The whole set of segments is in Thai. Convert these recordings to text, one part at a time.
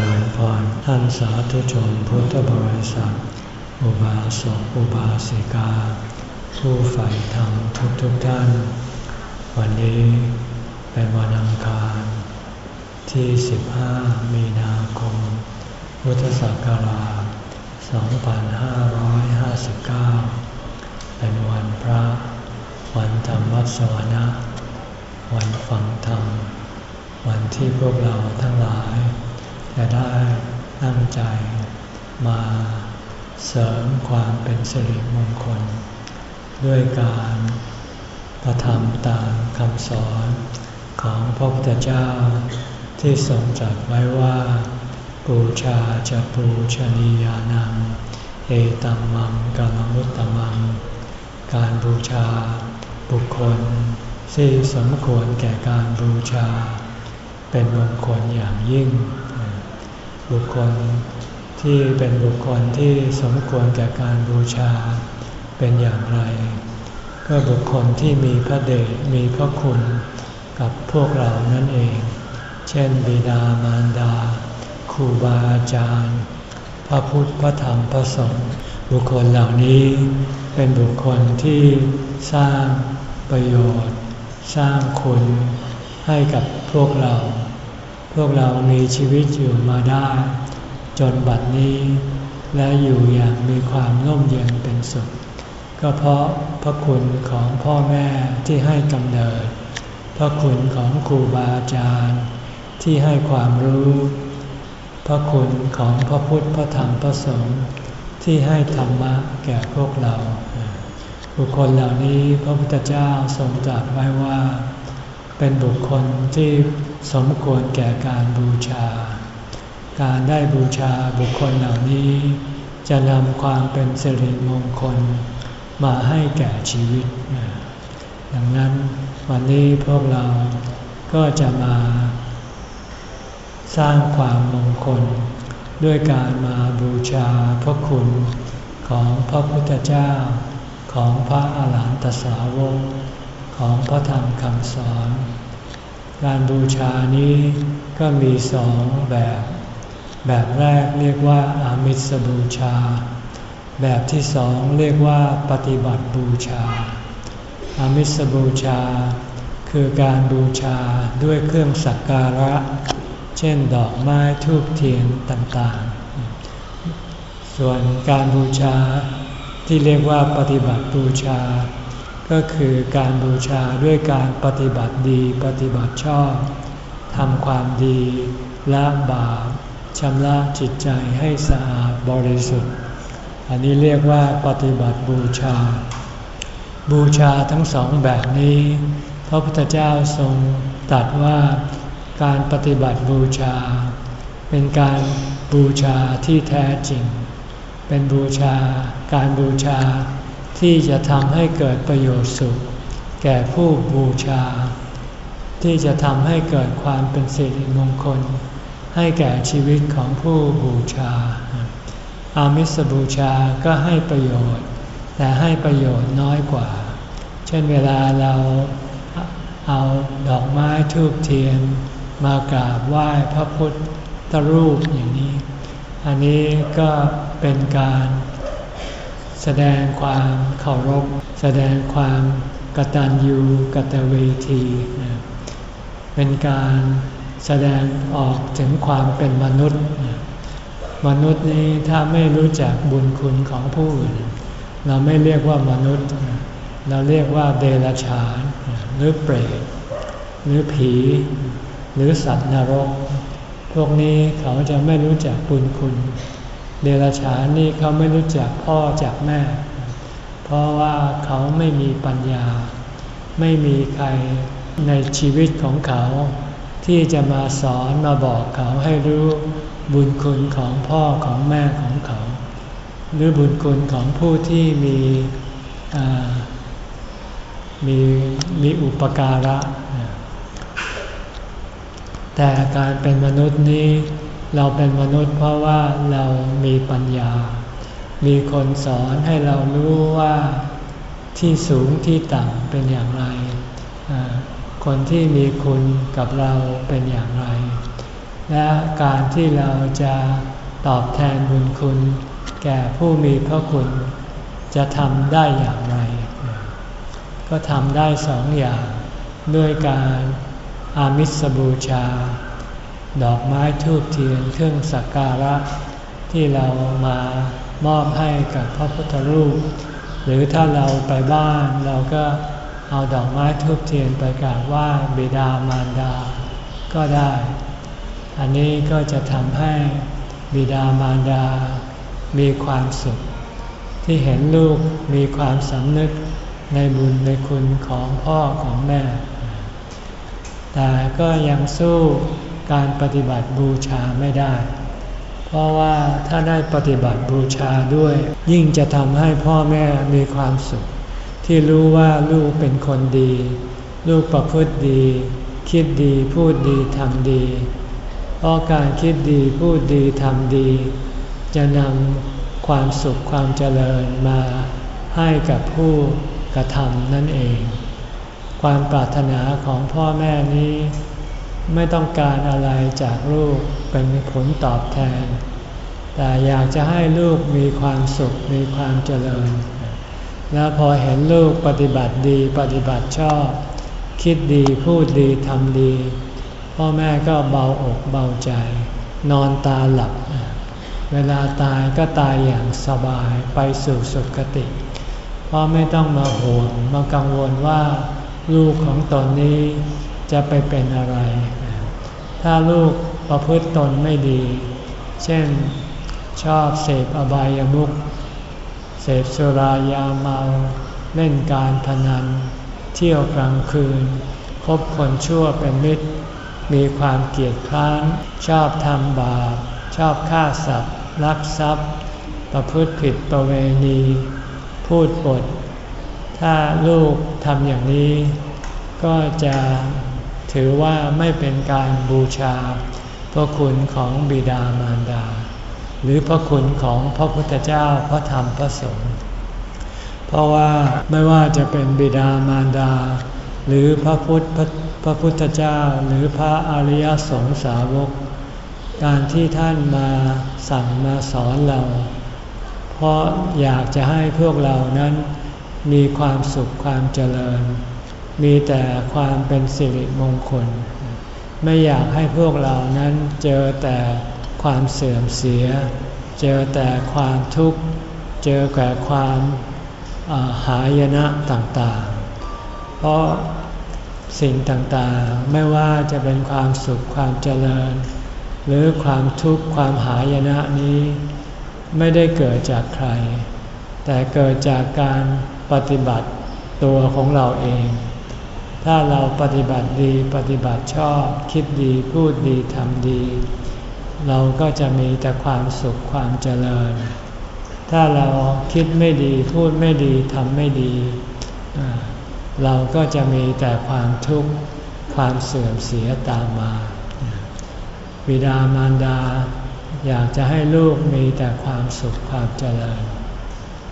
ริญพรท่านสาธุชนพุทธบริษัท อุบาสกอุบาสิกา ผู้ใฝ่ธรรมทุกทุกท่าน วันนี้เป็นวันอังคาร ที่ 15 มีนาคม พุทธศักราช 2559 เป็นวันพระ วันธรรมวัสวนะวันฟังธรรม วันที่พวกเราทั้งหลาย จะได้ตั้งใจมาเสริมความเป็นสิริมงคล ด้วยการกระทำตามคำสอนของพระพุทธเจ้าที่ทรงจัดไว้ว่า ปูชาจะปูชนียานัง เอตัมมังกัลมุตตมัง การบูชาบุคคลที่สมควรแก่การบูชา เป็นมงคลอย่างยิ่ง บุคคลที่เป็นบุคคลที่สมควรแก่การบูชาเป็นอย่างไร ก็บุคคลที่มีพระเดชมีพระคุณกับพวกเรานั่นเอง เช่น บิดามารดาครูบาอาจารย์ พระพุทธพระธรรมพระสงฆ์บุคคลเหล่านี้เป็นบุคคลที่สร้างประโยชน์ สร้างคุณให้กับพวกเรา พวกเรามีชีวิตอยู่มาได้ จนบัดนี้ และอยู่อย่างมีความร่มเย็นเป็นสุข ก็เพราะพระคุณของพ่อแม่ที่ให้กำเนิด พระคุณของครูบาอาจารย์ที่ให้ความรู้ พระคุณของพระพุทธพระธรรมพระสงฆ์ที่ให้ธรรมะแก่พวกเรา บุคคลเหล่านี้พระพุทธเจ้าทรงตรัสไว้ว่า เป็นบุคคลที่ สมควรแก่การบูชา การได้บูชาบุคคลเหล่านี้ จะนำความเป็นสิริมงคล มาให้แก่ชีวิต ดังนั้นวันนี้พวกเราก็จะมา สร้างความมงคล ด้วยการมาบูชาพระคุณของพระพุทธเจ้าของพระอาหารหันตสาวกของพระธรรมคำสอน การบูชานี้ก็มีสองแบบ แบบแรกเรียกว่าอามิสบูชา แบบที่สองเรียกว่าปฏิบัติบูชา อามิสบูชา คือการบูชาด้วยเครื่องสักการะ เช่นดอกไม้ทูบเทียนต่างๆ ส่วนการบูชาที่เรียกว่าปฏิบัติบูชา ก็คือการบูชาด้วยการปฏิบัติดีปฏิบัติชอบทำความดีละบาปชำระจิตใจให้สะอาดบริสุทธิ์ อันนี้เรียกว่าปฏิบัติบูชา บูชาทั้งสองแบบนี้ พระพุทธเจ้าทรงตรัสว่าการปฏิบัติบูชา เป็นการบูชาที่แท้จริง เป็นบูชาการบูชา ที่จะทำให้เกิดประโยชน์สุข แก่ผู้บูชา ที่จะทำให้เกิดความเป็นสิริมงคล ให้แก่ชีวิตของผู้บูชา อามิสบูชาก็ให้ประโยชน์ แต่ให้ประโยชน์น้อยกว่า เช่นเวลาเราเอาดอกไม้ทูบเทียน มากราบไหว้พระพุทธรูปอย่างนี้ อันนี้ก็เป็นการ ดงความเคารพ แสดงความกตัญญูกตเวที เป็นการแสดงออกถึงความเป็นมนุษย์ มนุษย์นี้ถ้าไม่รู้จักบุญคุณของผู้อื่น เราไม่เรียกว่ามนุษย์ เราเรียกว่าเดรัจฉานหรือเปรตหรือผี หรือสัตว์นรก พวกนี้เขาจะไม่รู้จักบุญคุณ เดรัจฉานนี่เขาไม่รู้จักพ่อจากแม่ เพราะว่าเขาไม่มีปัญญา ไม่มีใครในชีวิตของเขา ที่จะมาสอนมาบอกเขาให้รู้บุญคุณของพ่อของแม่ของเขา หรือบุญคุณของผู้ที่มีมีมีอุปการะ แต่การเป็นมนุษย์นี้ เราเป็นมนุษย์เพราะว่าเรามีปัญญา มีคนสอนให้เรารู้ว่าที่สูงที่ต่ำเป็นอย่างไร คนที่มีคุณกับเราเป็นอย่างไร และการที่เราจะตอบแทนบุญคุณ แก่ผู้มีพระคุณ จะทำได้อย่างไร ก็ทำได้สองอย่าง ด้วยการอามิสบูชา ดอกไม้ทูบเทียนเครื่องสักการะ ที่เรามามอบให้กับพระพุทธรูป หรือถ้าเราไปบ้านเราก็เอาดอกไม้ทูบเทียนไปกราบไหว้บิดามารดา ก็ได้ อันนี้ก็จะทำให้บิดามารดา มีความสุข ที่เห็นลูกมีความสำนึกในบุญในคุณของพ่อของแม่ แต่ก็ยังสู้ การปฏิบัติบูชาไม่ได้ เพราะว่าถ้าได้ปฏิบัติบูชาด้วย ยิ่งจะทำให้พ่อแม่มีความสุข ที่รู้ว่าลูกเป็นคนดี ลูกประพฤติดี คิดดีพูดดีทำดี เพราะการคิดดีพูดดีทำดี จะนำความสุขความเจริญมาให้กับผู้กระทำนั่นเอง ความปรารถนาของพ่อแม่นี้ ไม่ต้องการอะไรจากลูกเป็นผลตอบแทน แต่อยากจะให้ลูกมีความสุขมีความเจริญ แล้วพอเห็นลูกปฏิบัติดีปฏิบัติชอบ คิดดีพูดดีทำดี พ่อแม่ก็เบาอกเบาใจ นอนตาหลับ เวลาตายก็ตายอย่างสบายไปสู่สุคติเพราะไม่ต้องมาห่วงมากังวลว่า ลูกของตนนี้จะไปเป็นอะไร ถ้าลูกประพฤติตนไม่ดี เช่นชอบเสพอบายามุขเสพสุรายาเมาเล่นการพนัน เที่ยวกลางคืน คบคนชั่วเป็นมิตร มีความเกียดคร้าน ชอบทำบาป ชอบฆ่าสัตว์ ลักทรัพย์ ประพฤติผิดประเวณี พูดปด ถ้าลูกทำอย่างนี้ ก็จะ ถือว่าไม่เป็นการบูชา พระคุณของบิดามารดา หรือพระคุณของพระพุทธเจ้าพระธรรมพระสงฆ์เพราะว่าไม่ว่าจะเป็นบิดามารดา หรือพระพุทธพระพระพุทธเจ้าหรือพระอริยสงสาวก การที่ท่านมาสั่งมาสอนเรา เพราะอยากจะให้พวกเรานั้นมีความสุขความเจริญ มีแต่ความเป็นสิริมงคล ไม่อยากให้พวกเรานั้นเจอแต่ความเสื่อมเสีย เจอแต่ความทุกข์ เจอแต่ความหายนะต่างๆ เพราะสิ่งต่างๆ ไม่ว่าจะเป็นความสุขความเจริญ หรือความทุกข์ความหายนะนี้ ไม่ได้เกิดจากใคร แต่เกิดจากการปฏิบัติตัวของเราเอง ถ้าเราปฏิบัติดีปฏิบัติชอบ คิดดีพูดดีทำดี เราก็จะมีแต่ความสุขความเจริญ ถ้าเราคิดไม่ดีพูดไม่ดีทำไม่ดี เราก็จะมีแต่ความทุกข์ความเสื่อมเสียตามมาบิดามารดา อยากจะให้ลูกมีแต่ความสุขความเจริญ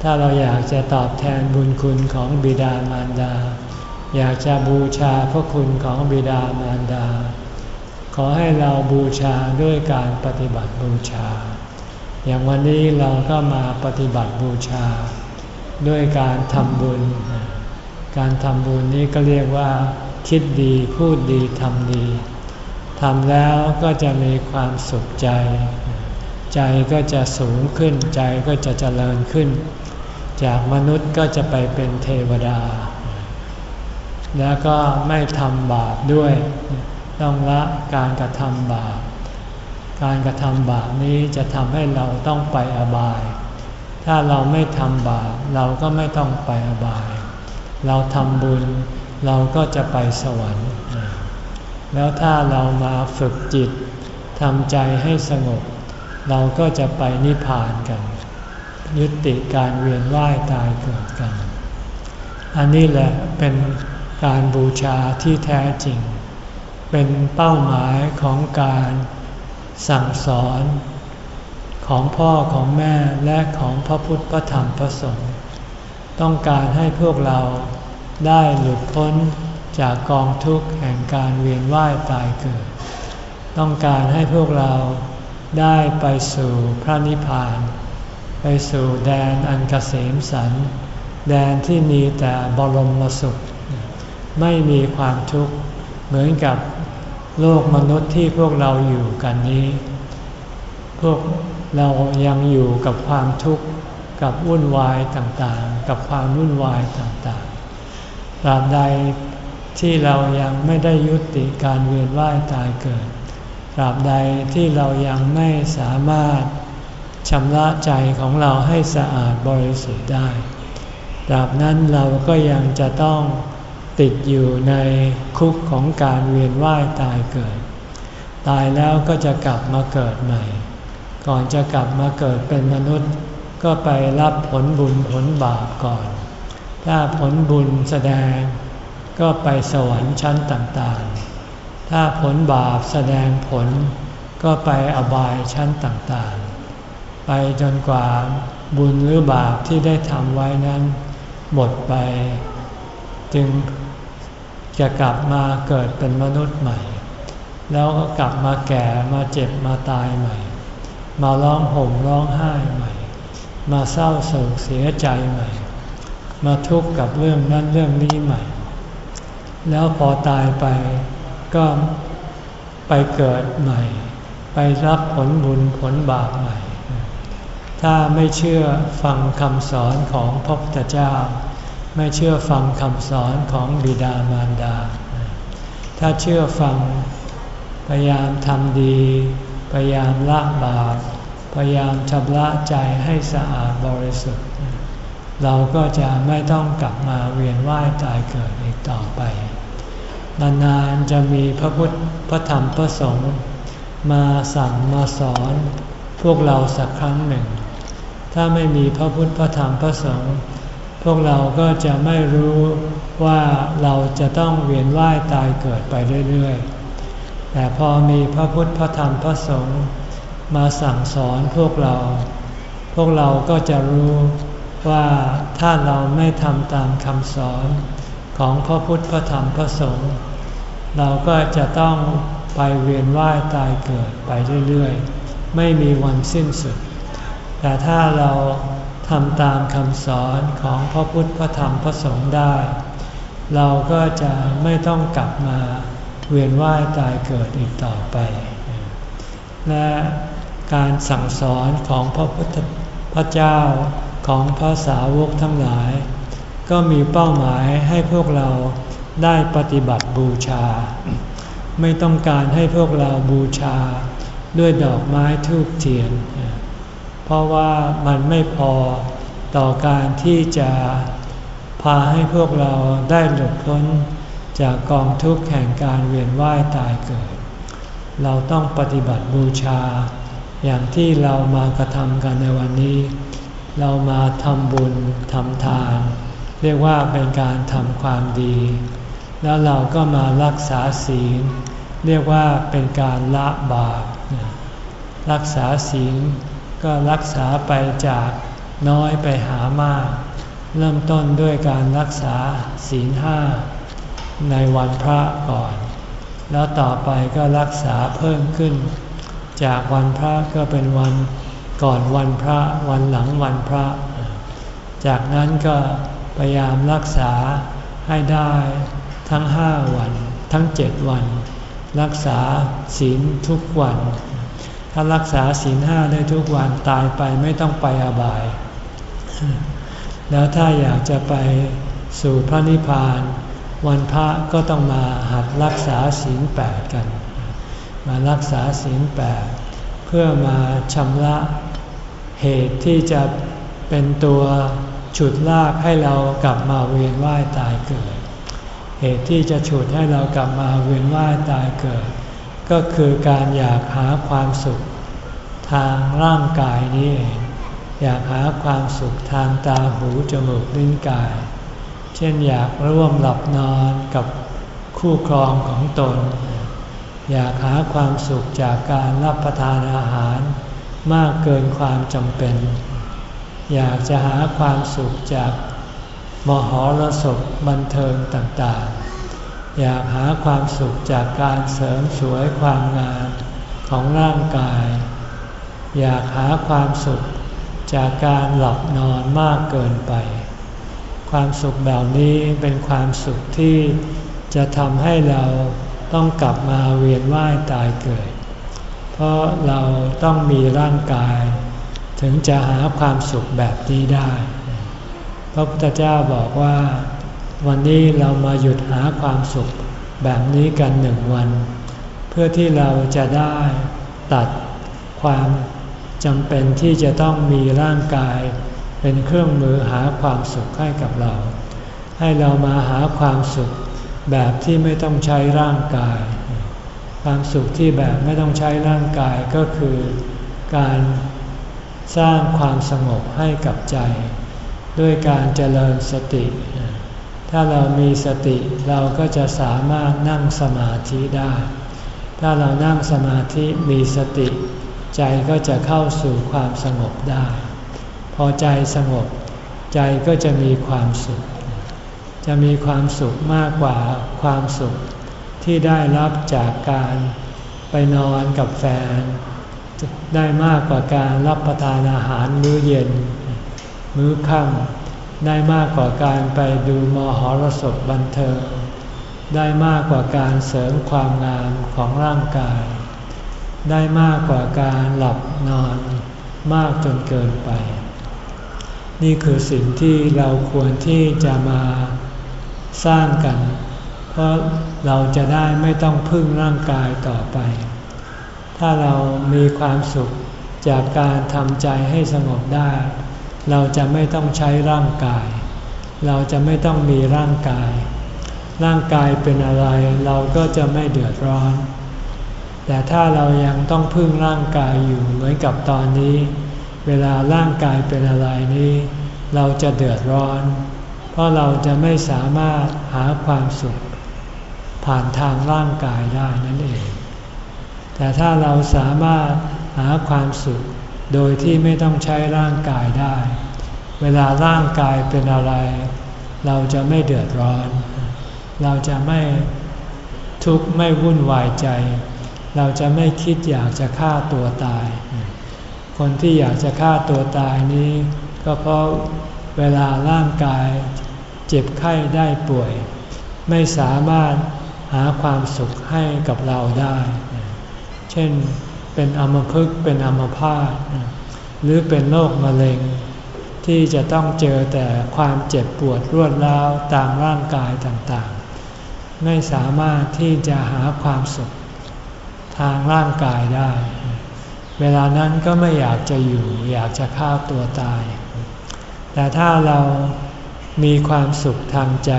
ถ้าเราอยากจะตอบแทนบุญคุณของบิดามารดา อยากจะบูชาพระคุณของบิดามารดา ขอให้เราบูชาด้วยการปฏิบัติบูชา อย่างวันนี้เราก็มาปฏิบัติบูชา ด้วยการทำบุญ การทำบุญนี้ก็เรียกว่า คิดดีพูดดีทำดีทำแล้วก็จะมีความสุขใจ ใจก็จะสูงขึ้นใจก็จะเจริญขึ้น จากมนุษย์ก็จะไปเป็นเทวดา แล้วก็ไม่ทำบาปด้วย ต้องละการกระทำบาป การกระทำบาปนี้จะทำให้เราต้องไปอบาย ถ้าเราไม่ทำบาปเราก็ไม่ต้องไปอบาย เราทำบุญเราก็จะไปสวรรค์ แล้วถ้าเรามาฝึกจิตทำใจให้สงบ เราก็จะไปนิพพานกัน ยุติการเวียนว่ายตายเกิดกัน อันนี้แหละเป็น การบูชาที่แท้จริง เป็นเป้าหมายของการสั่งสอน ของพ่อของแม่และของพระพุทธพระธรรมพระสงฆ์ต้องการให้พวกเราได้หลุดพ้นจากกองทุกข์แห่งการเวียนว่ายตายเกิด ต้องการให้พวกเราได้ไปสู่พระนิพพาน ไปสู่แดนอันกเกษมสัน แดนที่มีแต่บรมสุข ไม่มีความทุกข์เหมือนกับโลกมนุษย์ที่พวกเราอยู่กันนี้ พวกเรายังอยู่กับความทุกข์กับวุ่นวายต่างๆ กับความวุ่นวายต่างๆตราบใดที่เรายังไม่ได้ยุติการเวียนว่ายตายเกิดตราบใดที่เรายังไม่สามารถชำระใจของเราให้สะอาดบริสุทธิ์ได้ตราบนั้นเราก็ยังจะต้อง ติดอยู่ในคุกของการเวียนว่ายตายเกิด ตายแล้วก็จะกลับมาเกิดใหม่ ก่อนจะกลับมาเกิดเป็นมนุษย์ ก็ไปรับผลบุญผลบาปก่อน ถ้าผลบุญแสดง ก็ไปสวรรค์ชั้นต่างๆ ถ้าผลบาปแสดงผล ก็ไปอบายชั้นต่างๆ ไปจนกว่าบุญหรือบาปที่ได้ทำไว้นั้น หมดไปจึง จะกลับมาเกิดเป็นมนุษย์ใหม่ แล้วก็กลับมาแก่มาเจ็บมาตายใหม่ มาร้องห่มร้องไห้ใหม่ มาเศร้าโศกเสียใจใหม่ มาทุกข์กับเรื่องนั้นเรื่องนี้ใหม่ แล้วพอตายไปก็ไปเกิดใหม่ ไปรับผลบุญผลบาปใหม่ ถ้าไม่เชื่อฟังคำสอนของพระพุทธเจ้า ไม่เชื่อฟังคำสอนของบิดามารดา ถ้าเชื่อฟัง พยายามทำดี พยายามละบาป พยายามชำระใจให้สะอาดบริสุทธิ์ เราก็จะไม่ต้องกลับมาเวียนว่ายตายเกิดอีกต่อไป นานๆจะมีพระพุทธ พระธรรม พระสงฆ์มาสั่งมาสอนพวกเราสักครั้งหนึ่ง ถ้าไม่มีพระพุทธ พระธรรม พระสงฆ์ วกเราก็จะไม่รู้ว่าเราจะต้องเวียนว่ายตายเกิดไปเรื่อยๆ แต่พอมีพระพุทธพระธรรมพระสงฆ์มาสั่งสอนพวกเรา พวกเราก็จะรู้ว่าถ้าเราไม่ทำตามคำสอนของพระพุทธพระธรรมพระสงฆ์เราก็จะต้องไปเวียนว่ายตายเกิดไปเรื่อยๆ ไม่มีวันสิ้นสุด แต่ถ้าเรา ทำตามคำสอนของพระพุทธพระธรรมพระสงฆ์ได้ เราก็จะไม่ต้องกลับมาเวียนว่ายตายเกิดอีกต่อไป และการสั่งสอนของพระพุทธพระเจ้าของพระสาวกทั้งหลาย ก็มีเป้าหมายให้พวกเราได้ปฏิบัติบูชา ไม่ต้องการให้พวกเราบูชาด้วยดอกไม้ทูบเทียน เพราะว่ามันไม่พอต่อการที่จะพาให้พวกเราได้หลุดพ้นจากกองทุกข์แห่งการเวียนว่ายตายเกิด เราต้องปฏิบัติบูชา อย่างที่เรามากระทำกันในวันนี้ เรามาทำบุญทำทาน เรียกว่าเป็นการทำความดี แล้วเราก็มารักษาศีล เรียกว่าเป็นการละบาปรักษาศีล ก็รักษาไปจากน้อยไปหามาก เริ่มต้นด้วยการรักษาศีลห้าในวันพระก่อน แล้วต่อไปก็รักษาเพิ่มขึ้น จากวันพระก็เป็นวันก่อนวันพระวันหลังวันพระ จากนั้นก็พยายามรักษาให้ได้ทั้งห้าวัน ทั้งเจ็ดวัน รักษาศีลทุกวัน ถ้ารักษาศีลห้าได้ทุกวันตายไปไม่ต้องไปอบาย แล้วถ้าอยากจะไปสู่พระนิพพาน วันพระก็ต้องมาหัดรักษาศีลแปดกัน มารักษาศีลแปดเพื่อมาชำระเหตุที่จะเป็นตัวฉุดลากให้เรากลับมาเวียนว่ายตายเกิด เหตุที่จะฉุดให้เรากลับมาเวียนว่ายตายเกิด ก็คือการอยากหาความสุข ทางร่างกายนี้เอง อยากหาความสุขทางตาหูจมูกลิ้นกาย เช่นอยากร่วมหลับนอนกับคู่ครองของตน อยากหาความสุขจากการรับประทานอาหารมากเกินความจำเป็น อยากจะหาความสุขจากมหรสพบันเทิงต่างๆ อยากหาความสุขจากการเสริมสวยความงามของร่างกาย อยากหาความสุขจากการหลับนอนมากเกินไป ความสุขแบบนี้เป็นความสุขที่จะทำให้เราต้องกลับมาเวียนว่ายตายเกิด เพราะเราต้องมีร่างกาย ถึงจะหาความสุขแบบนี้ได้ พระพุทธเจ้าบอกว่า วันนี้เรามาหยุดหาความสุขแบบนี้กันหนึ่งวัน เพื่อที่เราจะได้ตัดความจำเป็นที่จะต้องมีร่างกาย เป็นเครื่องมือหาความสุขให้กับเรา ให้เรามาหาความสุขแบบที่ไม่ต้องใช้ร่างกาย ความสุขที่แบบไม่ต้องใช้ร่างกายก็คือการสร้างความสงบให้กับใจ ด้วยการเจริญสติ ถ้าเรามีสติเราก็จะสามารถนั่งสมาธิได้ ถ้าเรานั่งสมาธิมีสติ ใจก็จะเข้าสู่ความสงบได้ พอใจสงบ ใจก็จะมีความสุข จะมีความสุขมากกว่าความสุขที่ได้รับจากการไปนอนกับแฟน ได้มากกว่าการรับประทานอาหารมื้อเย็น มื้อค่ำ ได้มากกว่าการไปดูมหรสพบันเทิง ได้มากกว่าการเสริมความงามของร่างกาย ได้มากกว่าการหลับนอนมากจนเกินไป นี่คือสิ่งที่เราควรที่จะมาสร้างกัน เพราะเราจะได้ไม่ต้องพึ่งร่างกายต่อไป ถ้าเรามีความสุขจากการทำใจให้สงบได้ เราจะไม่ต้องใช้ร่างกาย เราจะไม่ต้องมีร่างกาย ร่างกายเป็นอะไรเราก็จะไม่เดือดร้อน แต่ถ้าเรายังต้องพึ่งร่างกายอยู่เหมือนกับตอนนี้ เวลาร่างกายเป็นอะไรนี้ เราจะเดือดร้อน เพราะเราจะไม่สามารถหาความสุข ผ่านทางร่างกายได้นั่นเอง แต่ถ้าเราสามารถหาความสุขโดยที่ไม่ต้องใช้ร่างกายได้ เวลาร่างกายเป็นอะไร เราจะไม่เดือดร้อน เราจะไม่ทุกข์ไม่วุ่นวายใจ เราจะไม่คิดอยากจะฆ่าตัวตาย คนที่อยากจะฆ่าตัวตายนี้ ก็เพราะเวลาร่างกายเจ็บไข้ได้ป่วย ไม่สามารถหาความสุขให้กับเราได้ เช่นเป็นอมพึกเป็นอมภาตหรือเป็นโรคมะเร็ง ที่จะต้องเจอแต่ความเจ็บปวดรวดร้าวตามร่างกายต่างๆ ไม่สามารถที่จะหาความสุขทางร่างกายได้ เวลานั้นก็ไม่อยากจะอยู่อยากจะฆ่าตัวตาย แต่ถ้าเรามีความสุขทางใจ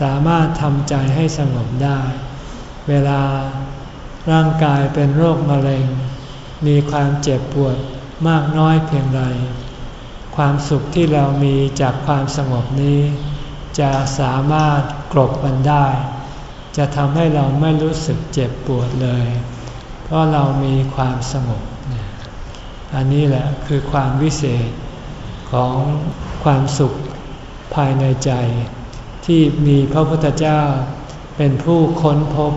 สามารถทำใจให้สงบได้ เวลาร่างกายเป็นโรคมะเร็ง มีความเจ็บปวดมากน้อยเพียงไร ความสุขที่เรามีจากความสงบนี้ จะสามารถกลบมันได้ จะทำให้เราไม่รู้สึกเจ็บปวดเลย เพราะเรามีความสงบ อันนี้แหละคือความวิเศษของความสุขภายในใจ ที่มีพระพุทธเจ้าเป็นผู้ค้นพบ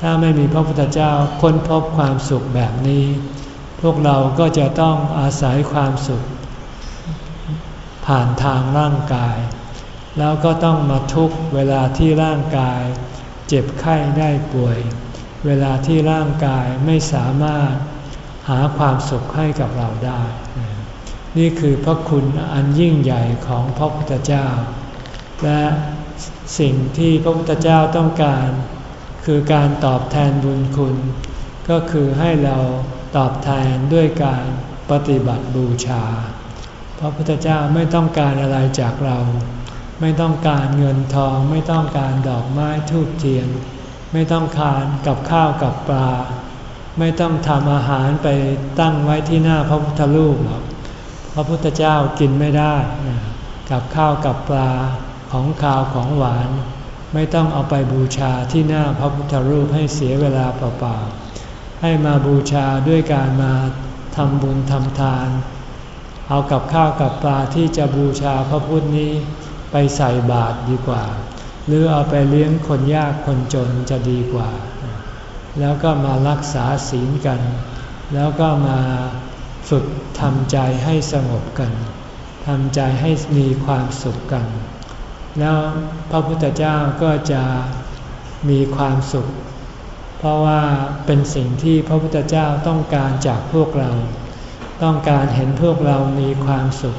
ถ้าไม่มีพระพุทธเจ้าค้นพบความสุขแบบนี้ พวกเราก็จะต้องอาศัยความสุข ผ่านทางร่างกาย แล้วก็ต้องมาทุกเวลาที่ร่างกาย เจ็บไข้ได้ป่วย เวลาที่ร่างกายไม่สามารถหาความสุขให้กับเราได้ นี่คือพระคุณอันยิ่งใหญ่ของพระพุทธเจ้า และสิ่งที่พระพุทธเจ้าต้องการ คือการตอบแทนบุญคุณ ก็คือให้เราตอบแทนด้วยการปฏิบัติบูชา พระพุทธเจ้าไม่ต้องการอะไรจากเรา ไม่ต้องการเงินทอง ไม่ต้องการดอกไม้ทูบเทียน ไม่ต้องการกับข้าวกับปลา ไม่ต้องทำอาหารไปตั้งไว้ที่หน้าพระพุทธรูปหรอกพระพุทธเจ้ากินไม่ได้ กับข้าวกับปลาของข้าวของหวาน ไม่ต้องเอาไปบูชาที่หน้าพระพุทธรูปให้เสียเวลาเปล่าๆให้มาบูชาด้วยการมาทำบุญทำทาน เอากับข้าวกับปลาที่จะบูชาพระพุทธนี้ไปใส่บาตรดีกว่า หรือเอาไปเลี้ยงคนยากคนจนจะดีกว่า แล้วก็มารักษาศีลกัน แล้วก็มาฝึกทำใจให้สงบกันทำใจให้มีความสุขกัน แล้วพระพุทธเจ้าก็จะมีความสุข เพราะว่าเป็นสิ่งที่พระพุทธเจ้าต้องการจากพวกเรา ต้องการเห็นพวกเรามีความสุข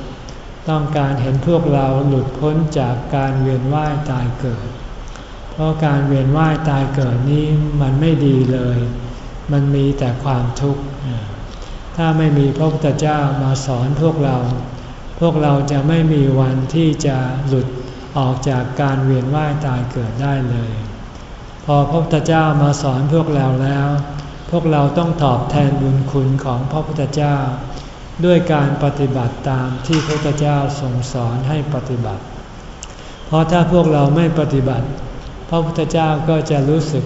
ต้องการเห็นพวกเราหลุดพ้นจากการเวียนว่ายตายเกิด เพราะการเวียนว่ายตายเกิดนี้มันไม่ดีเลย มันมีแต่ความทุกข์ ถ้าไม่มีพระพุทธเจ้ามาสอนพวกเรา พวกเราจะไม่มีวันที่จะหลุดออกจากการเวียนว่ายตายเกิดได้เลย พอพระพุทธเจ้ามาสอนพวกเราแล้ว พวกเราต้องตอบแทนบุญคุณของพระพุทธเจ้า ด้วยการปฏิบัติตามที่พระพุทธเจ้าทรงสอนให้ปฏิบัติ เพราะถ้าพวกเราไม่ปฏิบัติ พระพุทธเจ้าก็จะรู้สึก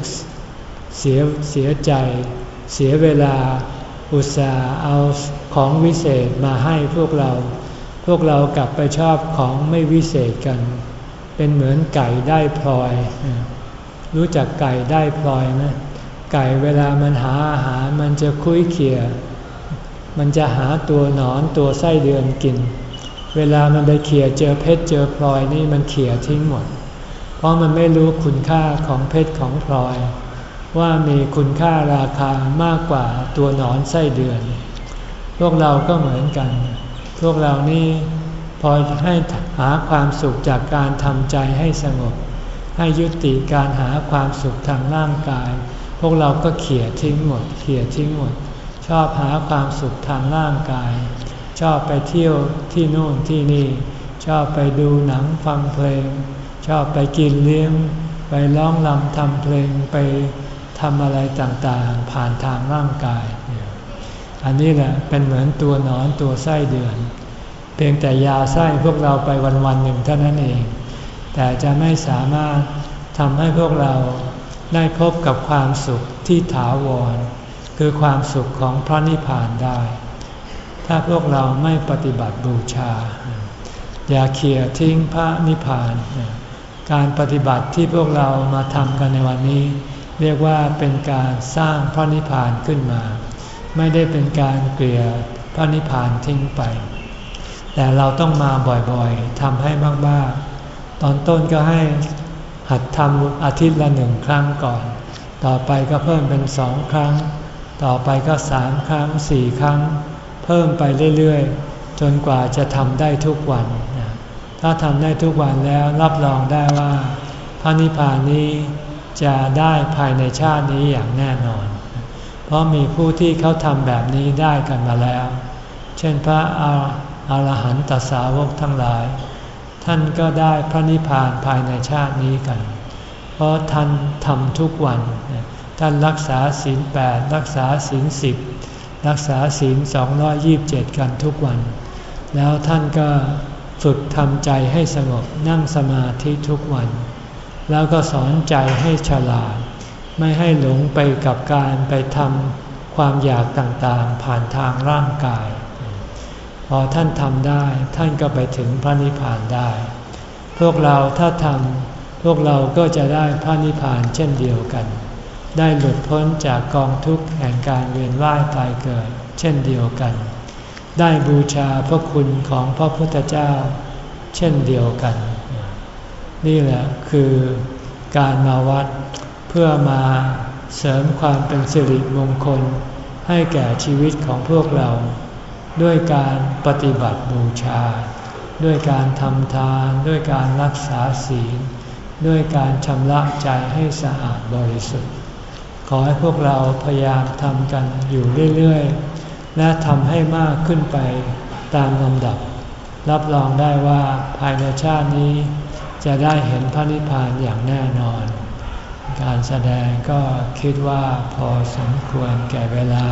เสียเสียใจ เสียเวลา อุตส่าห์เอาของวิเศษมาให้พวกเรา พวกเรากลับไปชอบของไม่วิเศษกัน เป็นเหมือนไก่ได้พลอย รู้จักไก่ได้พลอยไหม ไก่เวลามันหาอาหารมันจะคุยเขี่ย มันจะหาตัวหนอนตัวไส้เดือนกิน เวลามันไปเขี่ยเจอเพชรเจอพลอยนี่มันเขี่ยทิ้งหมด เพราะมันไม่รู้คุณค่าของเพชรของพลอย ว่ามีคุณค่าราคามากกว่าตัวหนอนไส้เดือน พวกเราก็เหมือนกัน พวกเรานี่พอให้หาความสุขจากการทำใจให้สงบ ให้ยุติการหาความสุขทางร่างกาย พวกเราก็เขี่ยทิ้งหมดเขี่ยทิ้งหมด ชอบหาความสุขทางร่างกาย ชอบไปเที่ยวที่โน่นที่นี่ ชอบไปดูหนังฟังเพลง ชอบไปกินเลี้ยง ไปร้องรำทำเพลงไปทำอะไรต่างๆ ผ่านทางร่างกาย อันนี้แหละเป็นเหมือนตัวนอนตัวไส้เดือน เพียงแต่ยาไส้พวกเราไปวันๆหนึ่งเท่านั้นเอง แต่จะไม่สามารถทำให้พวกเรา ได้พบกับความสุขที่ถาวร คือความสุขของพระนิพพานได้ ถ้าพวกเราไม่ปฏิบัติบูชา อย่าเขี่ยทิ้งพระนิพพาน การปฏิบัติที่พวกเรามาทำกันในวันนี้ เรียกว่าเป็นการสร้างพระนิพพานขึ้นมา ไม่ได้เป็นการเกลี่ยพระนิพพานทิ้งไป แต่เราต้องมาบ่อยๆทำให้มากๆ ตอนต้นก็ให้ หัดทำอาทิตย์ละหนึ่งครั้งก่อน ต่อไปก็เพิ่มเป็นสองครั้ง ต่อไปก็สามครั้งสี่ครั้ง เพิ่มไปเรื่อยๆ จนกว่าจะทำได้ทุกวัน ถ้าทำได้ทุกวันแล้วรับรองได้ว่า พระนิพพานนี้จะได้ภายในชาตินี้อย่างแน่นอน เพราะมีผู้ที่เขาทำแบบนี้ได้กันมาแล้ว เช่นพระอาหารหันตสาวกทั้งหลาย ท่านก็ได้พระนิพพานภายในชาตินี้กัน เพราะท่านทำทุกวัน ท่านรักษาศีลแปดรักษาศีลสิบรักษาศีลสองยีบเจ็ดกันทุกวัน แล้วท่านก็ฝึกทำใจให้สงบนั่งสมาธิทุกวัน แล้วก็สอนใจให้ฉลาด ไม่ให้หลงไปกับการไปทำความอยากต่างๆ ผ่านทางร่างกาย อท่านทำได้ท่านก็ไปถึงพระนิพพานได้ พวกเราถ้าทำพวกเราก็จะได้พระนิพพานเช่นเดียวกัน ได้หลุดพ้นจากกองทุกข์แห่งการเวียนว่ายตายเกิด เช่นเดียวกัน ได้บูชาพระคุณของพระพุทธเจ้า เช่นเดียวกัน นี่แหละคือการมาวัดเพื่อมาเสริมความเป็นสิริมงคลให้แก่ชีวิตของพวกเรา ด้วยการปฏิบัติบูชา ด้วยการทำทาน ด้วยการรักษาศีล ด้วยการชำระใจให้สะอาดบริสุทธิ์ ขอให้พวกเราพยายามทำกันอยู่เรื่อยๆ และทำให้มากขึ้นไปตามลำดับ รับรองได้ว่าภายในชาตินี้ จะได้เห็นพระนิพพานอย่างแน่นอน การแสดงก็คิดว่าพอสมควรแก่เวลา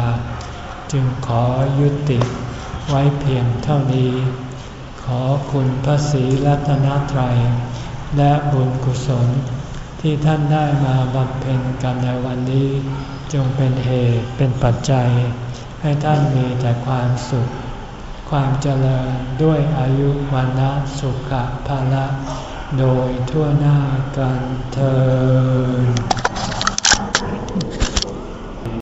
จึงขอยุติ ไว้เพียงเท่านี้ ขอคุณพระศรีรัตนตรัย และบุญกุศล ที่ท่านได้มาบำเพ็ญกันในวันนี้ จงเป็นเหตุเป็นปัจจัย ให้ท่านมีแต่ความสุข ความเจริญด้วยอายุวันนะสุขภาละ โดยทั่วหน้ากันเธอ